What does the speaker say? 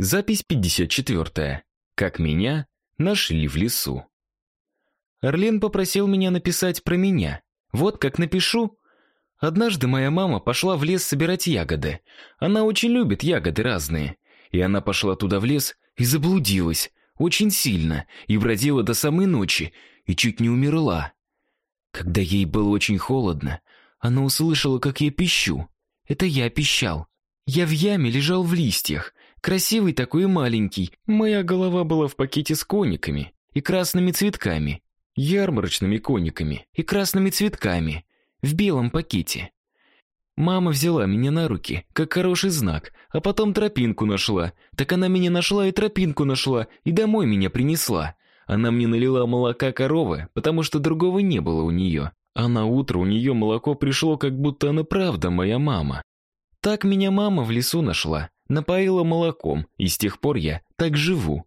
Запись 54. Как меня нашли в лесу. Орлен попросил меня написать про меня. Вот как напишу. Однажды моя мама пошла в лес собирать ягоды. Она очень любит ягоды разные. И она пошла туда в лес и заблудилась очень сильно и бродила до самой ночи и чуть не умерла. Когда ей было очень холодно, она услышала, как я пищу. Это я пищал. Я в яме лежал в листьях, красивый такой и маленький. Моя голова была в пакете с кониками и красными цветками, ярмарочными кониками и красными цветками в белом пакете. Мама взяла меня на руки, как хороший знак, а потом тропинку нашла. Так она меня нашла и тропинку нашла, и домой меня принесла. Она мне налила молока коровы, потому что другого не было у нее. А на утро у нее молоко пришло, как будто она правда моя мама. Так меня мама в лесу нашла, напоила молоком, и с тех пор я так живу.